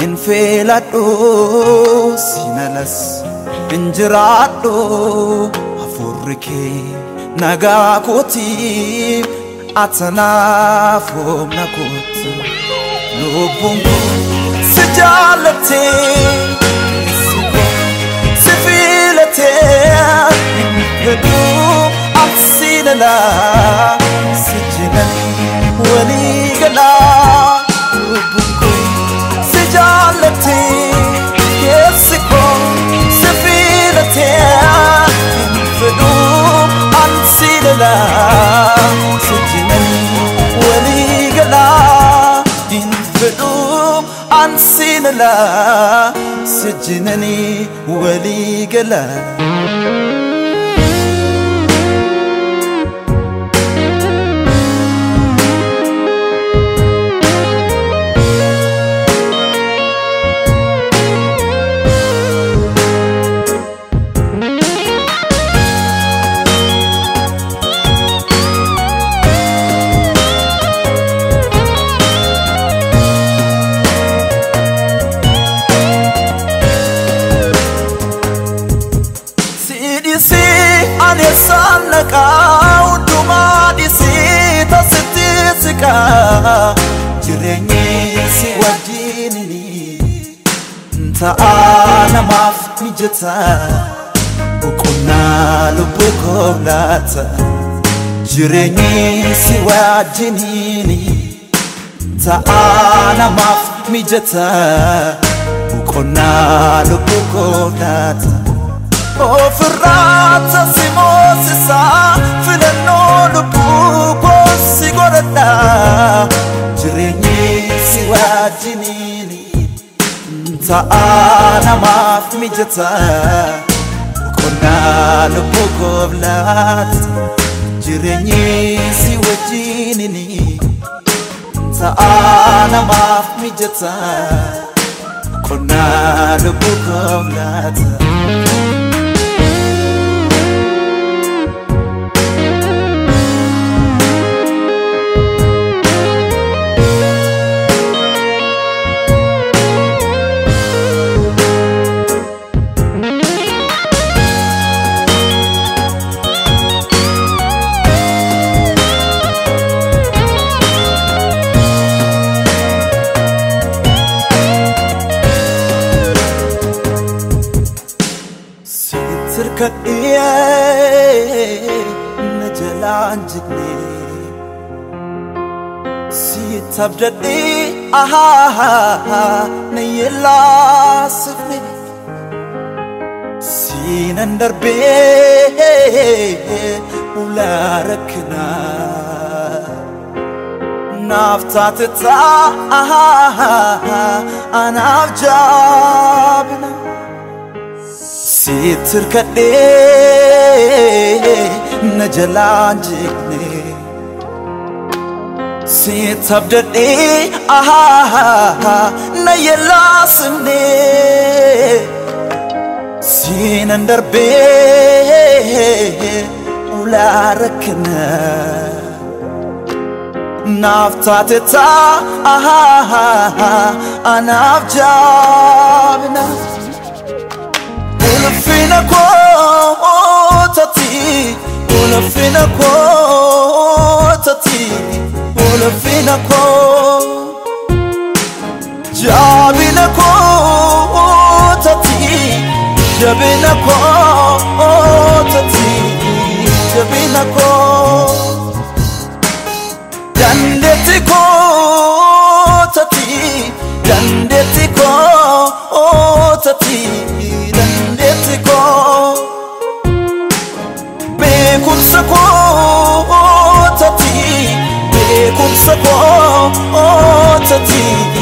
hin filadhu siinalas hin jiraadhu afurri kee nagaa kooti atanaaf humna kooti siin malee Fidelity, civility, you do absinana, sijinan waligana, ubuku, fidelity, yes, civility, you do absinana. عنسي نلا سجنني ولي قلا jireenyi wajjin ta'a namaaf mijata boqonnaa lubbuu koolaata jireenyi si wajjin ta'a namaaf mijata boqonnaa lubbuu koolaata ofirraa tasimoo sisaa filannoo lubbuu koo si godhadhaa. تعجنيني انت أنا ما في مجتا وكنا نبوك بلات جريني سيوجيني انت أنا ما في مجتا كنا نبوك بلات aanjigne sii tabdhadhii ahaa nayellaasifne siinan darbee ulaarakna naaftaatetaa anaaf jaabna Na yellaasifne Siinan darbee ulaa rakkina Naaf taate taa anaaf unafina kwa tati unafina kwa tati unafina kwa jabina kwa tati jabina kwa tati jabina kwa dandeti kwa tati dandeti kwa tati beekumsa koo oh, oh, oh, tatii beekumsa koo tatii.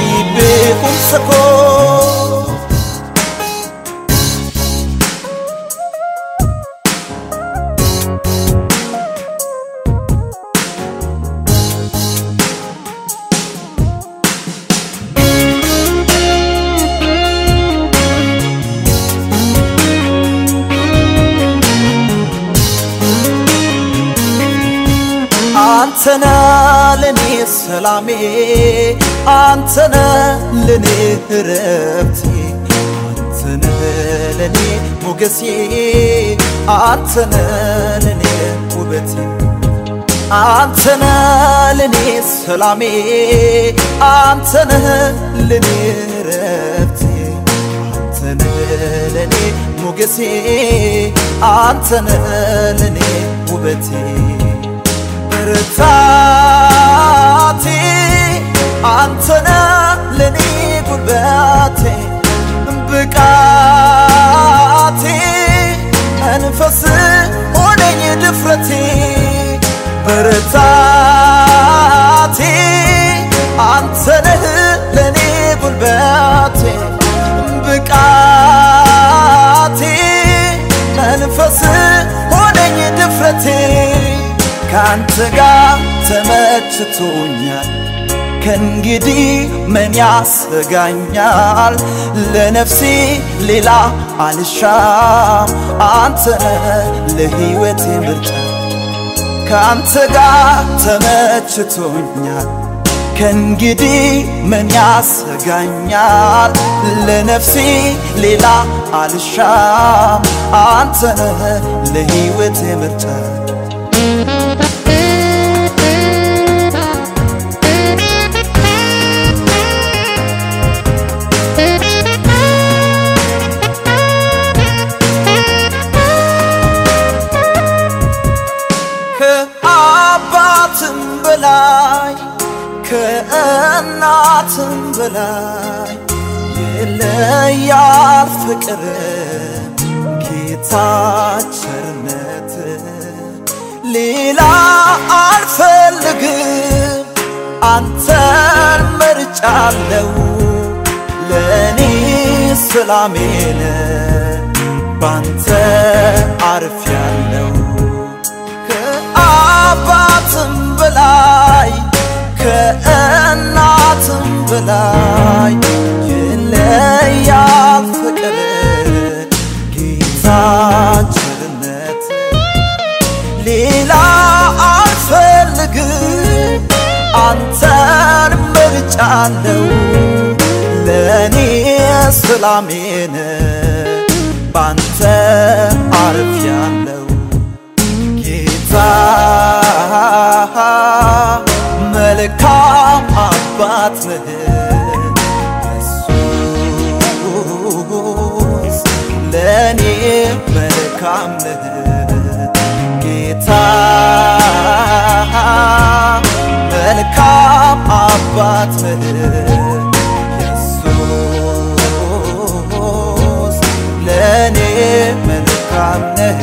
አንተነ ለኔ ሰላሜ አንተነ ለኔ እረፍቴ አንተነ ለኔ ሞገሴ አንተነ ለኔ ውበቴ አንተነ ለኔ ሰላሜ አንተነ ለኔ እረፍቴ አንተነ ለኔ ሞገሴ አንተነ ለኔ ውበቴ ብርታቴ አንተነ ለኔ ጉልበቴ ብቃቴ መንፈስ ሆነኝ ድፍረቴ ብርታቴ ካንተ ጋር ተመችቶኛል። ከእንግዲህ ምን ያሰጋኛል? ለነፍሴ ሌላ አልሻም። አንተነ ለሕይወቴ ምርጫ። ከአንተ ጋር ተመችቶኛል። ከእንግዲህ ምን ያሰጋኛል? ለነፍሴ ሌላ አልሻም። አንተነ ለሕይወቴ ምርጫ ከእናትም በላይ ይለያል ፍቅር ጌታ ቸርነት ሌላ አልፈልግም። አንተን መርጫለው ለእኔ ሰላሜን ባንተ አርፌያለው ከአባትም በላይ ከእናትም በላይ ይለያል ፍቅር። ጌታ ቸርነት ሌላ አልፈልግም። አንተን መርጫለው ለእኔ ሰላሜን ባንተ አርፌያለው ጌታ መልካም ነህ ኢየሱስ ለእኔ መልካም ጌታ መልካም አባት ኢየሱስ ለእኔ መልካም ነህ